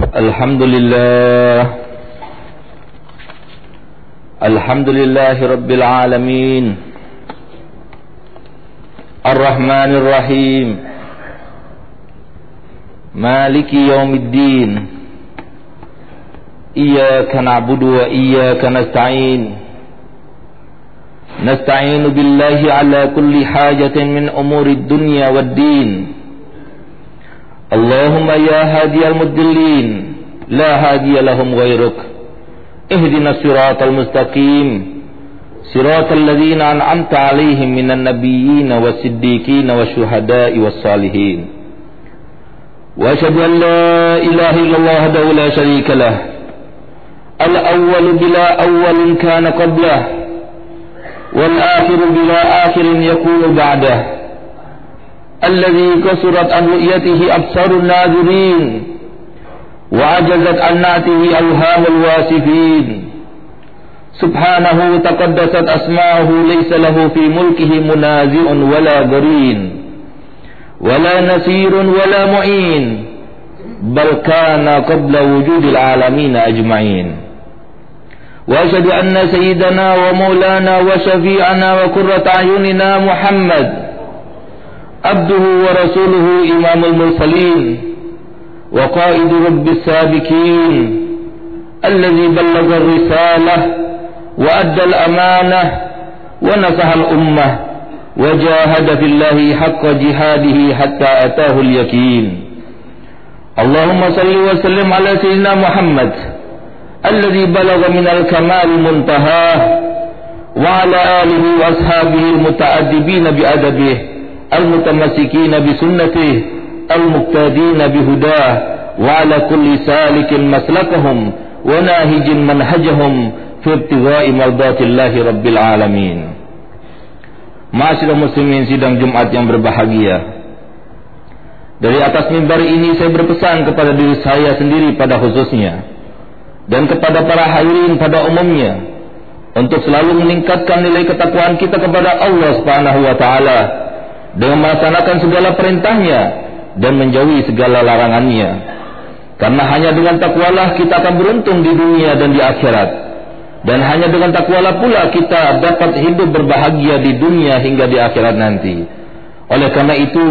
الحمد لله. الحمد لله رب العالمين. الرحمن الرحيم. مالك يوم الدين. إياك نعبد وإياك نستعين. نستعين بالله على كل حاجة من أمور الدنيا والدين. اللهم يا هادي المدلين لا هادي لهم غيرك. اهدنا الصراط المستقيم. صراط الذين أنعمت عليهم من النبيين والصديقين والشهداء والصالحين. وأشهد أن لا إله إلا الله وحده لا شريك له. الأول بلا أول كان قبله والآخر بلا آخر يكون بعده. الذي كسرت عن رؤيته أبصار الناظرين وعجزت عن نعته أوهام الواسفين. سبحانه تقدست أسماؤه ليس له في ملكه منازع ولا برين ولا نسير ولا معين بل كان قبل وجود العالمين أجمعين. وأشهد أن سيدنا ومولانا وشفيعنا وكرة أعيننا محمد عبده ورسوله إمام المرسلين وقائد رب السابكين الذي بلغ الرسالة وأدى الأمانة ونصح الأمة وجاهد في الله حق جهاده حتى أتاه اليقين. اللهم صل وسلم على سيدنا محمد الذي بلغ من الكمال منتهاه وعلى آله وأصحابه المتأدبين بأدبه المتمسكين بسنته المقتدين بهداه وعلى كل سالك مسلكهم وناهج منهجهم في ابتغاء مرضات الله رب العالمين Masyarakat muslimin sidang Jumat yang berbahagia Dari atas mimbar ini saya berpesan kepada diri saya sendiri pada khususnya Dan kepada para hadirin pada umumnya Untuk selalu meningkatkan nilai ketakwaan kita kepada Allah subhanahu wa ta'ala dengan melaksanakan segala perintahnya dan menjauhi segala larangannya. Karena hanya dengan takwalah kita akan beruntung di dunia dan di akhirat. Dan hanya dengan takwalah pula kita dapat hidup berbahagia di dunia hingga di akhirat nanti. Oleh karena itu,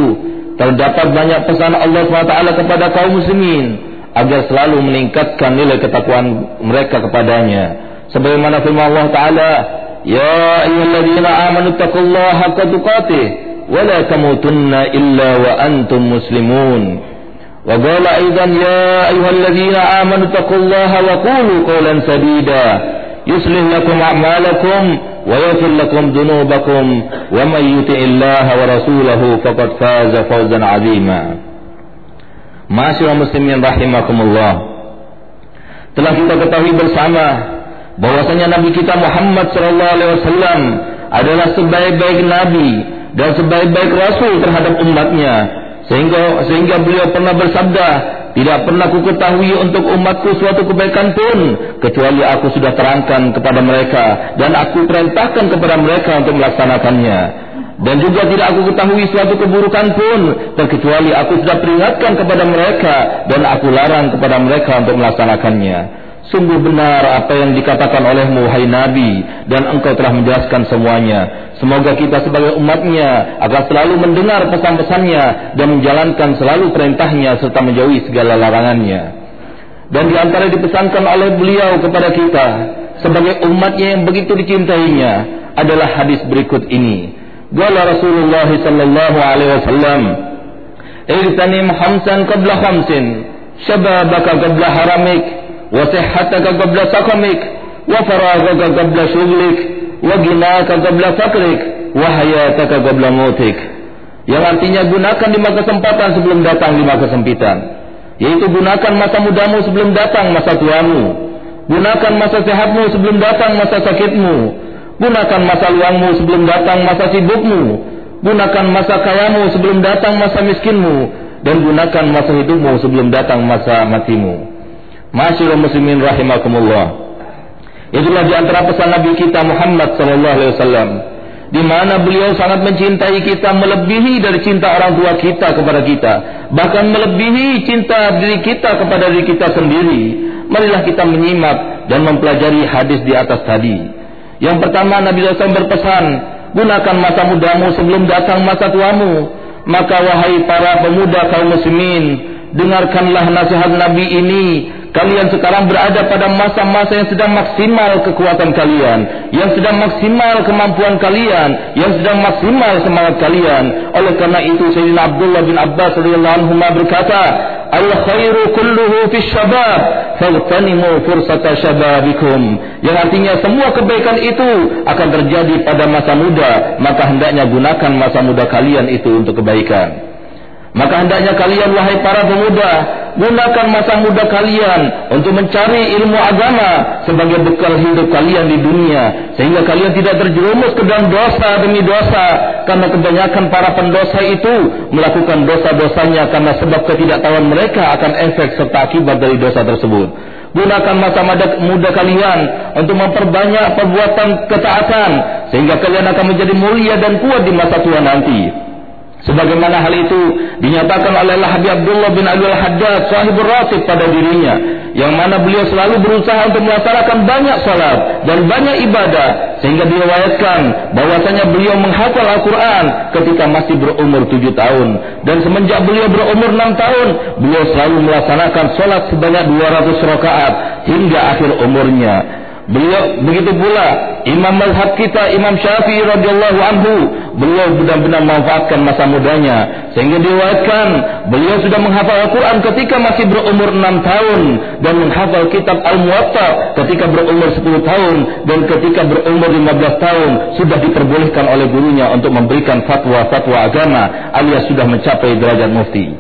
terdapat banyak pesan Allah SWT kepada kaum muslimin agar selalu meningkatkan nilai ketakwaan mereka kepadanya. Sebagaimana firman Allah Taala, "Ya ayyuhalladzina amanu taqullaha haqqa tuqatih." ولا تموتن إلا وأنتم مسلمون وقال أيضا يا أيها الذين آمنوا اتقوا الله وقولوا قولا سديدا يصلح لكم أعمالكم ويغفر لكم ذنوبكم ومن يطع الله ورسوله فقد فاز فوزا عظيما Masyarakat muslimin rahimakumullah Telah kita ketahui bersama bahwasanya Nabi kita Muhammad sallallahu alaihi wasallam adalah sebaik-baik nabi dan sebaik-baik rasul terhadap umatnya. Sehingga sehingga beliau pernah bersabda tidak pernah ku ketahui untuk umatku suatu kebaikan pun kecuali aku sudah terangkan kepada mereka dan aku perintahkan kepada mereka untuk melaksanakannya. Dan juga tidak aku ketahui suatu keburukan pun terkecuali aku sudah peringatkan kepada mereka dan aku larang kepada mereka untuk melaksanakannya Sungguh benar apa yang dikatakan olehmu hai Nabi dan engkau telah menjelaskan semuanya. Semoga kita sebagai umatnya akan selalu mendengar pesan-pesannya dan menjalankan selalu perintahnya serta menjauhi segala larangannya. Dan di antara dipesankan oleh beliau kepada kita sebagai umatnya yang begitu dicintainya adalah hadis berikut ini. Gala Rasulullah sallallahu alaihi wasallam, "Irtanim khamsan qabla khamsin, syababaka qabla haramik." وصحتك قبل سقمك وفراغك قبل شغلك وغناك قبل فقرك وحياتك قبل موتك yang artinya gunakan lima kesempatan sebelum datang lima kesempitan yaitu gunakan masa mudamu sebelum datang masa tuamu gunakan masa sehatmu sebelum datang masa sakitmu gunakan masa luangmu sebelum datang masa sibukmu gunakan masa kayamu sebelum datang masa miskinmu dan gunakan masa hidupmu sebelum datang masa matimu Masyurul muslimin rahimakumullah. Itulah di antara pesan Nabi kita Muhammad sallallahu alaihi wasallam di mana beliau sangat mencintai kita melebihi dari cinta orang tua kita kepada kita bahkan melebihi cinta diri kita kepada diri kita sendiri. Marilah kita menyimak dan mempelajari hadis di atas tadi. Yang pertama Nabi SAW berpesan gunakan masa mudamu sebelum datang masa tuamu. Maka wahai para pemuda kaum muslimin dengarkanlah nasihat Nabi ini Kalian sekarang berada pada masa-masa yang sedang maksimal kekuatan kalian, yang sedang maksimal kemampuan kalian, yang sedang maksimal semangat kalian. Oleh karena itu Sayyidina Abdullah bin Abbas radhiyallahu anhu berkata, "Al khairu kulluhu fi syabab, faghtanimu fursata syababikum." Yang artinya semua kebaikan itu akan terjadi pada masa muda, maka hendaknya gunakan masa muda kalian itu untuk kebaikan. Maka hendaknya kalian wahai para pemuda gunakan masa muda kalian untuk mencari ilmu agama sebagai bekal hidup kalian di dunia sehingga kalian tidak terjerumus ke dalam dosa demi dosa karena kebanyakan para pendosa itu melakukan dosa-dosanya karena sebab ketidaktahuan mereka akan efek serta akibat dari dosa tersebut. Gunakan masa muda kalian untuk memperbanyak perbuatan ketaatan sehingga kalian akan menjadi mulia dan kuat di masa tua nanti. Sebagaimana hal itu dinyatakan oleh Habib Abdullah bin Abdul Haddad sahibul ratib pada dirinya yang mana beliau selalu berusaha untuk melaksanakan banyak salat dan banyak ibadah sehingga diriwayatkan bahwasanya beliau menghafal Al-Qur'an ketika masih berumur tujuh tahun. Dan semenjak beliau berumur enam tahun beliau selalu melaksanakan salat sebanyak 200 rakaat hingga akhir umurnya Beliau begitu pula imam mazhab kita Imam Syafi'i radhiyallahu anhu beliau benar-benar memanfaatkan masa mudanya sehingga diriwayatkan beliau sudah menghafal Al-Qur'an ketika masih berumur 6 tahun dan menghafal kitab Al-Muwatta ketika berumur 10 tahun dan ketika berumur 15 tahun sudah diperbolehkan oleh gurunya untuk memberikan fatwa-fatwa agama alias sudah mencapai derajat mufti.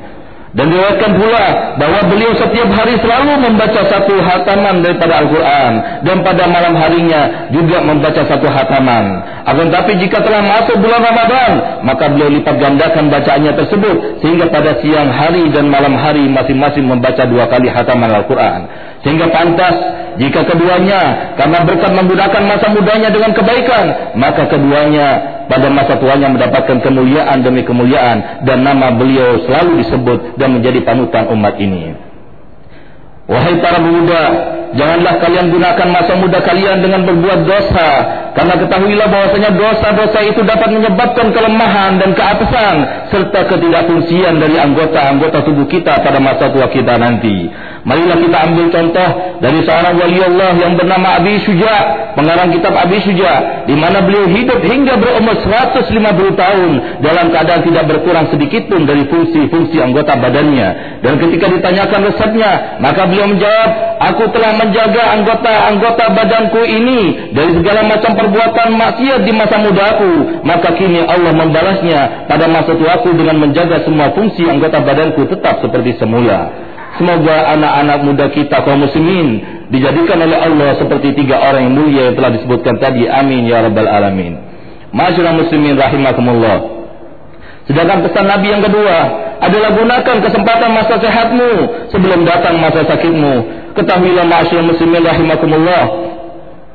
Dan diriwayatkan pula bahwa beliau setiap hari selalu membaca satu hataman daripada Al-Quran dan pada malam harinya juga membaca satu hataman. Akan tapi jika telah masuk bulan Ramadan, maka beliau lipat gandakan bacaannya tersebut sehingga pada siang hari dan malam hari masing-masing membaca dua kali hataman Al-Quran. Sehingga pantas jika keduanya karena berkat menggunakan masa mudanya dengan kebaikan, maka keduanya pada masa tuanya mendapatkan kemuliaan demi kemuliaan dan nama beliau selalu disebut dan menjadi panutan umat ini. Wahai para pemuda, janganlah kalian gunakan masa muda kalian dengan berbuat dosa, karena ketahuilah bahwasanya dosa-dosa itu dapat menyebabkan kelemahan dan keapesan serta ketidakfungsian dari anggota-anggota tubuh kita pada masa tua kita nanti. Marilah kita ambil contoh dari seorang wali Allah yang bernama Abi Suja, pengarang kitab Abi Suja, di mana beliau hidup hingga berumur 150 tahun dalam keadaan tidak berkurang sedikit pun dari fungsi-fungsi anggota badannya. Dan ketika ditanyakan resepnya, maka beliau menjawab, "Aku telah menjaga anggota-anggota badanku ini dari segala macam perbuatan maksiat di masa mudaku, maka kini Allah membalasnya pada masa tuaku dengan menjaga semua fungsi anggota badanku tetap seperti semula." Semoga anak-anak muda kita kaum muslimin dijadikan oleh Allah seperti tiga orang yang mulia yang telah disebutkan tadi. Amin ya rabbal alamin. Masyarakat muslimin rahimakumullah. Sedangkan pesan Nabi yang kedua adalah gunakan kesempatan masa sehatmu sebelum datang masa sakitmu. Ketahuilah masyarakat muslimin rahimakumullah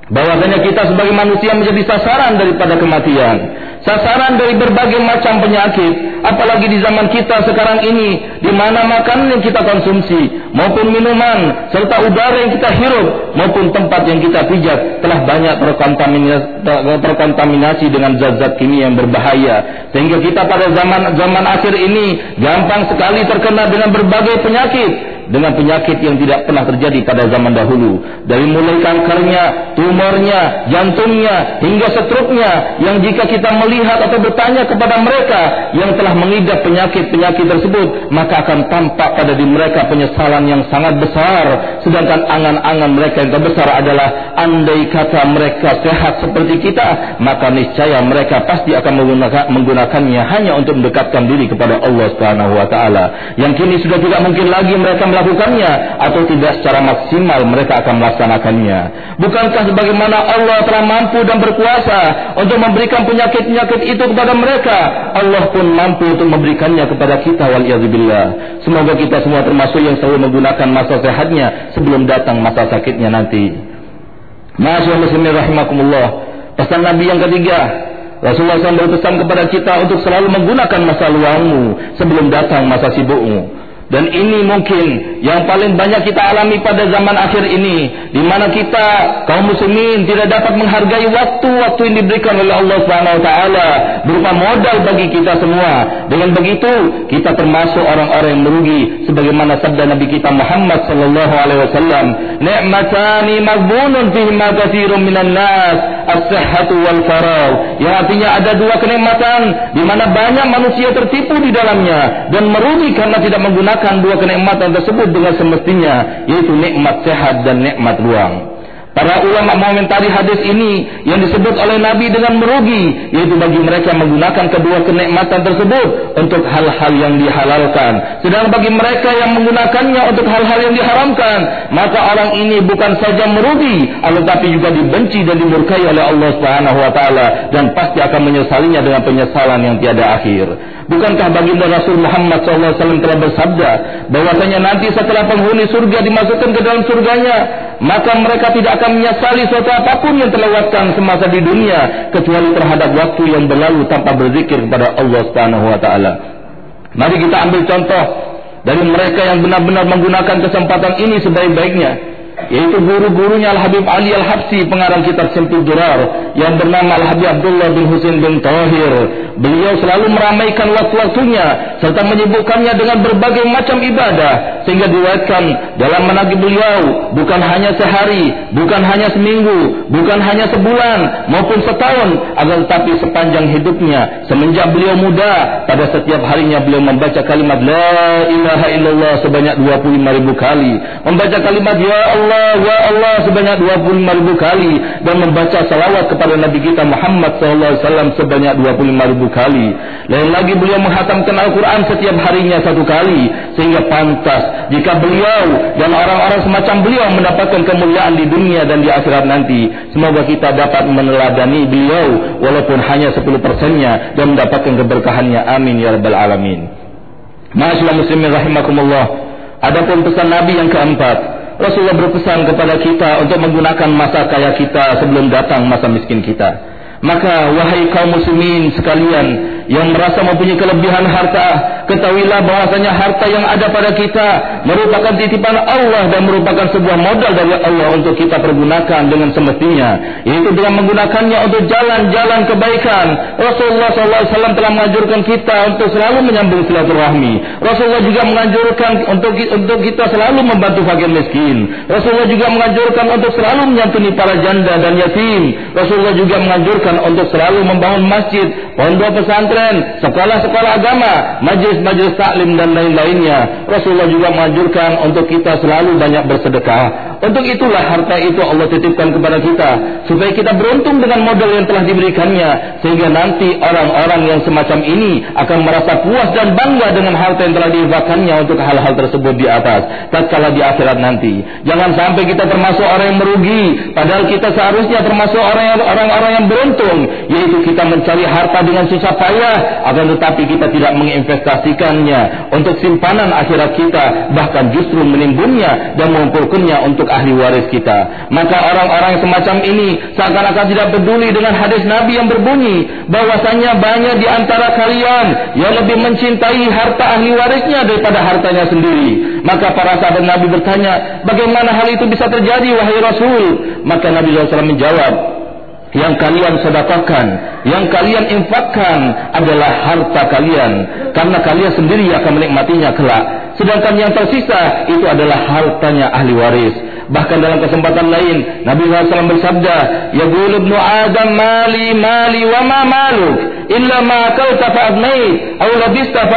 bahwasanya kita sebagai manusia menjadi sasaran daripada kematian sasaran dari berbagai macam penyakit apalagi di zaman kita sekarang ini di mana makanan yang kita konsumsi maupun minuman serta udara yang kita hirup maupun tempat yang kita pijak telah banyak terkontaminasi dengan zat-zat kimia yang berbahaya. Sehingga kita pada zaman zaman akhir ini gampang sekali terkena dengan berbagai penyakit dengan penyakit yang tidak pernah terjadi pada zaman dahulu. Dari mulai kankernya, tumornya, jantungnya hingga setruknya yang jika kita melihat atau bertanya kepada mereka yang telah mengidap penyakit-penyakit tersebut maka akan tampak pada di mereka penyesalan yang sangat besar. Sedangkan angan-angan mereka yang terbesar adalah andai kata mereka sehat seperti kita maka niscaya mereka pasti akan menggunakan, menggunakannya hanya untuk mendekatkan diri kepada Allah Subhanahu wa taala. Yang kini sudah tidak mungkin lagi mereka melakukannya atau tidak secara maksimal mereka akan melaksanakannya. Bukankah sebagaimana Allah telah mampu dan berkuasa untuk memberikan penyakit-penyakit itu kepada mereka, Allah pun mampu untuk memberikannya kepada kita wal Semoga kita semua termasuk yang selalu menggunakan masa sehatnya sebelum datang masa sakitnya nanti. Masyaallah muslimin rahimakumullah. Pesan Nabi yang ketiga, Rasulullah SAW berpesan kepada kita untuk selalu menggunakan masa luangmu sebelum datang masa sibukmu. Dan ini mungkin yang paling banyak kita alami pada zaman akhir ini di mana kita kaum muslimin tidak dapat menghargai waktu-waktu yang diberikan oleh Allah Subhanahu wa taala berupa modal bagi kita semua. Dengan begitu, kita termasuk orang-orang yang merugi sebagaimana sabda Nabi kita Muhammad sallallahu alaihi wasallam, "Ni'matani maghbunun fihi ma katsirun minan nas, as-sihhatu wal faragh." Yang artinya ada dua kenikmatan di mana banyak manusia tertipu di dalamnya dan merugi karena tidak menggunakan dua kenikmatan tersebut dengan semestinya yaitu nikmat sehat dan nikmat ruang. Para ulama mengomentari hadis ini yang disebut oleh Nabi dengan merugi, yaitu bagi mereka menggunakan kedua kenikmatan tersebut untuk hal-hal yang dihalalkan. Sedang bagi mereka yang menggunakannya untuk hal-hal yang diharamkan, maka orang ini bukan saja merugi, tetapi juga dibenci dan dimurkai oleh Allah Subhanahu wa taala dan pasti akan menyesalinya dengan penyesalan yang tiada akhir. Bukankah baginda Rasul Muhammad SAW telah bersabda bahwasanya nanti setelah penghuni surga dimasukkan ke dalam surganya, maka mereka tidak akan menyesali suatu apapun yang terlewatkan semasa di dunia kecuali terhadap waktu yang berlalu tanpa berzikir kepada Allah Subhanahu wa taala. Mari kita ambil contoh dari mereka yang benar-benar menggunakan kesempatan ini sebaik-baiknya yaitu guru-gurunya Al-Habib Ali Al-Habsi pengarang kitab Simpul Durar yang bernama Al-Habib Abdullah bin Husain bin Tahir beliau selalu meramaikan waktu-waktunya serta menyibukkannya dengan berbagai macam ibadah sehingga diriwayatkan dalam menagih beliau bukan hanya sehari bukan hanya seminggu bukan hanya sebulan maupun setahun agar tetapi sepanjang hidupnya semenjak beliau muda pada setiap harinya beliau membaca kalimat La ilaha illallah sebanyak 25 ribu kali membaca kalimat Ya Allah ya Allah sebanyak 25 ribu kali dan membaca salawat kepada Nabi kita Muhammad SAW sebanyak 25 ribu kali. Lain lagi beliau menghatamkan Al-Quran setiap harinya satu kali sehingga pantas jika beliau dan orang-orang semacam beliau mendapatkan kemuliaan di dunia dan di akhirat nanti. Semoga kita dapat meneladani beliau walaupun hanya 10 persennya dan mendapatkan keberkahannya. Amin ya rabbal alamin. Masyaallah muslimin rahimakumullah. Adapun pesan Nabi yang keempat, Rasulullah berpesan kepada kita untuk menggunakan masa kaya kita sebelum datang masa miskin kita. Maka wahai kaum muslimin sekalian yang merasa mempunyai kelebihan harta, ketahuilah bahwasanya harta yang ada pada kita merupakan titipan Allah dan merupakan sebuah modal dari Allah untuk kita pergunakan dengan semestinya, yaitu dengan menggunakannya untuk jalan-jalan kebaikan. Rasulullah SAW telah menganjurkan kita untuk selalu menyambung silaturahmi. Rasulullah juga menganjurkan untuk untuk kita selalu membantu fakir miskin. Rasulullah juga menganjurkan untuk selalu menyantuni para janda dan yatim. Rasulullah juga menganjurkan dianjurkan untuk selalu membangun masjid, pondok pesantren, sekolah-sekolah agama, majlis-majlis taklim dan lain-lainnya. Rasulullah juga menganjurkan untuk kita selalu banyak bersedekah. Untuk itulah harta itu Allah titipkan kepada kita supaya kita beruntung dengan modal yang telah diberikannya sehingga nanti orang-orang yang semacam ini akan merasa puas dan bangga dengan harta yang telah diinfakkannya untuk hal-hal tersebut di atas tatkala di akhirat nanti. Jangan sampai kita termasuk orang yang merugi padahal kita seharusnya termasuk orang-orang yang beruntung untung yaitu kita mencari harta dengan susah payah akan tetapi kita tidak menginvestasikannya untuk simpanan akhirat kita bahkan justru menimbunnya dan mengumpulkannya untuk ahli waris kita maka orang-orang semacam ini seakan-akan tidak peduli dengan hadis Nabi yang berbunyi bahwasanya banyak di antara kalian yang lebih mencintai harta ahli warisnya daripada hartanya sendiri maka para sahabat Nabi bertanya bagaimana hal itu bisa terjadi wahai Rasul maka Nabi SAW menjawab yang kalian sedekahkan, yang kalian infakkan adalah harta kalian karena kalian sendiri akan menikmatinya kelak. Sedangkan yang tersisa itu adalah hartanya ahli waris. Bahkan dalam kesempatan lain Nabi SAW bersabda, "Ya ibnu Adam mali mali wa ma maluk illa ma akalta fa abnait, aw labista fa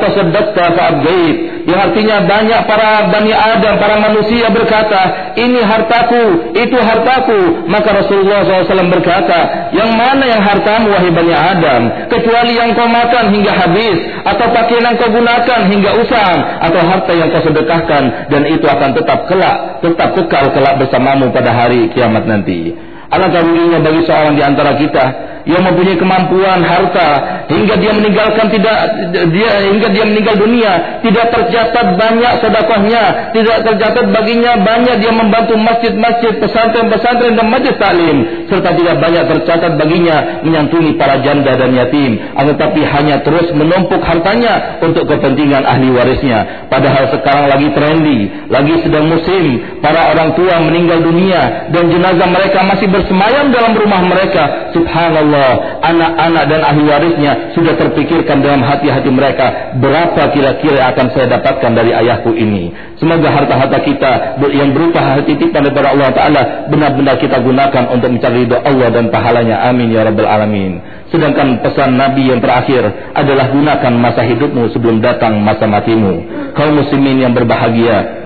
tasaddaqta fa abdait." Yang artinya banyak para Bani Adam, para manusia berkata, ini hartaku, itu hartaku. Maka Rasulullah SAW berkata, yang mana yang hartamu wahai Bani Adam? Kecuali yang kau makan hingga habis, atau pakaian yang kau gunakan hingga usang, atau harta yang kau sedekahkan, dan itu akan tetap kelak, tetap kekal kelak bersamamu pada hari kiamat nanti. Alangkah ruginya bagi seorang di antara kita yang mempunyai kemampuan harta. Hingga dia meninggalkan tidak dia hingga dia meninggal dunia tidak tercatat banyak sedekahnya tidak tercatat baginya banyak dia membantu masjid-masjid pesantren-pesantren dan majlis taklim serta tidak banyak tercatat baginya menyantuni para janda dan yatim. Tetapi hanya terus menumpuk hartanya untuk kepentingan ahli warisnya padahal sekarang lagi trendy lagi sedang musim. Para orang tua meninggal dunia dan jenazah mereka masih bersemayam dalam rumah mereka. Subhanallah anak-anak dan ahli warisnya sudah terpikirkan dalam hati-hati mereka berapa kira-kira akan saya dapatkan dari ayahku ini semoga harta-harta kita yang berupa hati titipan daripada Allah Ta'ala benar-benar kita gunakan untuk mencari ridho Allah dan pahalanya. Amin ya rabbal alamin. Sedangkan pesan Nabi yang terakhir adalah gunakan masa hidupmu sebelum datang masa matimu. Kaum muslimin yang berbahagia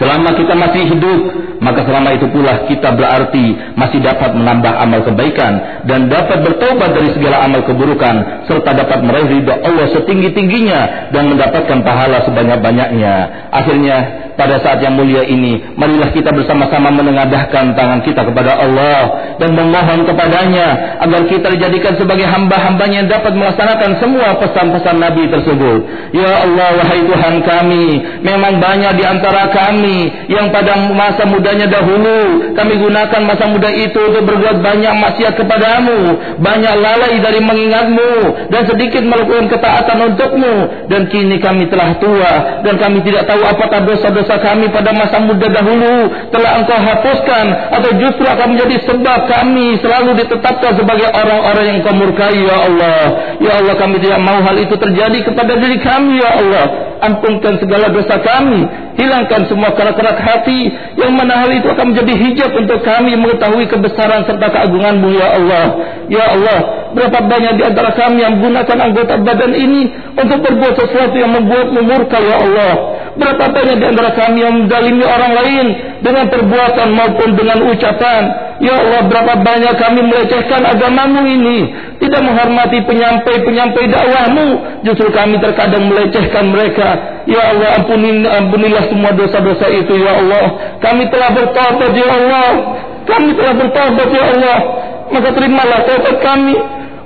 Selama kita masih hidup, maka selama itu pula kita berarti masih dapat menambah amal kebaikan dan dapat bertobat dari segala amal keburukan serta dapat meraih ridha Allah setinggi-tingginya dan mendapatkan pahala sebanyak-banyaknya. Akhirnya pada saat yang mulia ini, marilah kita bersama-sama menengadahkan tangan kita kepada Allah dan memohon kepadanya agar kita dijadikan sebagai hamba-hambanya yang dapat melaksanakan semua pesan-pesan Nabi tersebut. Ya Allah, wahai Tuhan kami, memang banyak di antara kami yang pada masa mudanya dahulu. Kami gunakan masa muda itu untuk berbuat banyak maksiat kepadamu, banyak lalai dari mengingatmu dan sedikit melakukan ketaatan untukmu. Dan kini kami telah tua dan kami tidak tahu apakah dosa-dosa dosa kami pada masa muda dahulu telah engkau hapuskan atau justru akan menjadi sebab kami selalu ditetapkan sebagai orang-orang yang kau murkai ya Allah. Ya Allah kami tidak mau hal itu terjadi kepada diri kami ya Allah ampunkan segala dosa kami hilangkan semua kerak-kerak hati yang mana hal itu akan menjadi hijab untuk kami mengetahui kebesaran serta keagunganmu ya Allah. Ya Allah berapa banyak di antara kami yang menggunakan anggota badan ini untuk berbuat sesuatu yang membuatmu murka ya Allah. Berapa banyak di antara kami yang mendalimi orang lain dengan perbuatan maupun dengan ucapan. Ya Allah, berapa banyak kami melecehkan agamamu ini. Tidak menghormati penyampai-penyampai dakwahmu. Justru kami terkadang melecehkan mereka. Ya Allah, ampuni, ampunilah semua dosa-dosa itu, Ya Allah. Kami telah bertobat, Ya Allah. Kami telah bertobat, Ya Allah. Maka terimalah tobat kami.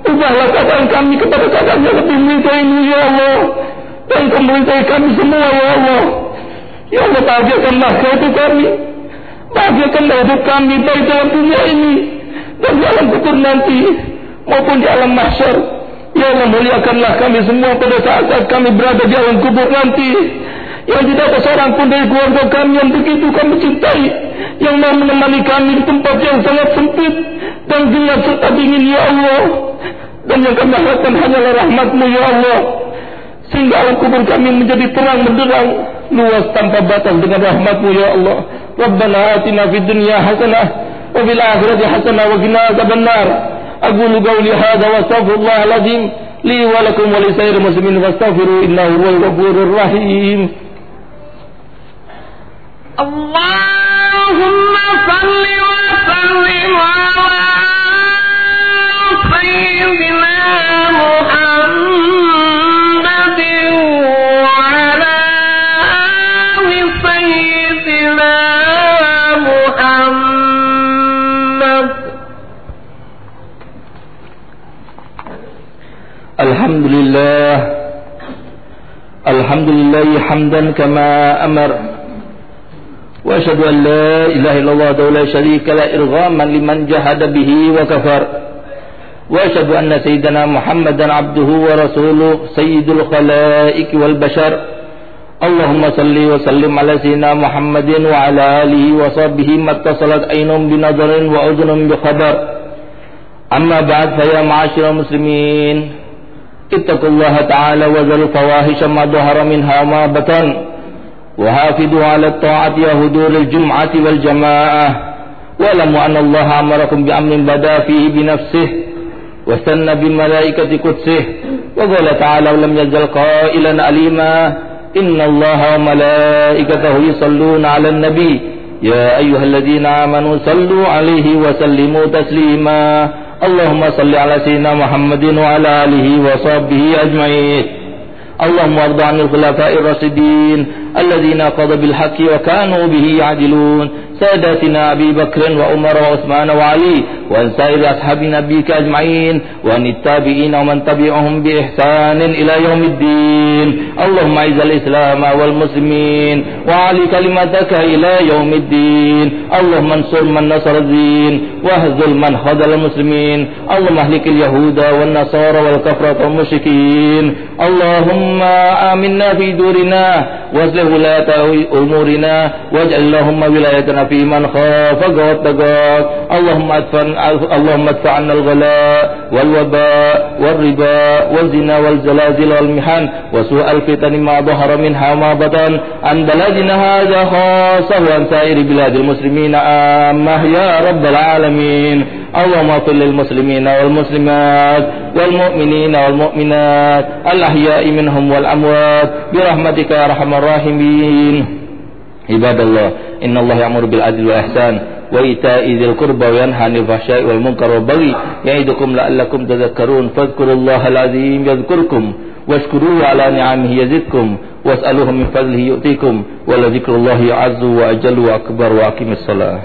Ubahlah keadaan kami kepada keadaan yang lebih ini, Ya Allah. Dan kembali kami semua, Ya Allah. Ya Allah bahagiakanlah hidup kami. Bahagiakanlah hidup kami baik dalam dunia ini dan di alam kubur nanti maupun di alam mahsyar. Ya Allah muliakanlah kami semua pada saat, saat kami berada di alam kubur nanti. Yang tidak ada seorang pun dari keluarga kami yang begitu kami cintai. Yang mau menemani kami di tempat yang sangat sempit dan gelap serta dingin ya Allah. Dan yang kami harapkan hanyalah rahmatmu ya Allah. Sehingga alam kubur kami menjadi terang menderang luas tanpa batas dengan rahmatmu ya Allah ربنا آتنا في الدنيا حسنة وفي الآخرة حسنة وقنا عذاب النار. أقول قولي هذا وأستغفر الله العظيم لي ولكم ولسائر المسلمين فاستغفروا إنه هو الغفور الرحيم. اللهم صل وسلم على الحمد لله حمدا كما أمر. وأشهد أن لا إله إلا الله وحده لا شريك له إرغاما لمن جهد به وكفر. وأشهد أن سيدنا محمدا عبده ورسوله سيد الخلائق والبشر. اللهم صل وسلم على سيدنا محمد وعلى آله وصحبه ما اتصلت عين بنظر وأذن بخبر. أما بعد فيا معاشر المسلمين اتقوا الله تعالى وذروا الفواحش ما ظهر منها وما بطن. وحافظوا على الطاعة وهدور الجمعة والجماعة. واعلموا أن الله أمركم بأمر بدا فيه بنفسه واستنى بالملائكة قدسه وقال تعالى ولم يزل قائلا عليما إن الله وملائكته يصلون على النبي. يا أيها الذين آمنوا صلوا عليه وسلموا تسليما. اللهم صل على سيدنا محمد وعلى آله وصحبه أجمعين. اللهم وارض عن الخلفاء الراشدين. الذين قضوا بالحق وكانوا به يعدلون. ساداتنا أبي بكر وعمر وعثمان وعلي وعن سائر أصحاب نبيك أجمعين وعن التابعين ومن تبعهم بإحسان إلى يوم الدين. اللهم أعز الإسلام والمسلمين وعلي كلمتك إلى يوم الدين. اللهم انصر من نصر الدين واهزل من خذل المسلمين. اللهم أهلك اليهود والنصارى والكفرة والمشركين. اللهم آمنا في دورنا واصلح ولاة أمورنا واجعل اللهم ولايتنا في من خافك واتقاك اللهم ادفع اللهم ادفع عنا الغلاء والوباء والربا والزنا والزلازل والمحن وسوء الفتن ما ظهر منها وما بطن عن بلدنا هذا خاصة وعن سائر بلاد المسلمين عامة. يا رب العالمين اللهم اغفر للمسلمين والمسلمات والمؤمنين والمؤمنات الأحياء منهم والأموات برحمتك يا أرحم الراحمين. عباد الله إن الله يأمر بالعدل والإحسان وإيتاء ذي القربى وينهى عن الفحشاء والمنكر والبغي يعظكم لعلكم تذكرون. فاذكروا الله العظيم يذكركم واشكروه على نعمه يزدكم واسألوه من فضله يؤتيكم ولذكر الله أعز وأجل وأكبر وأقم الصلاة.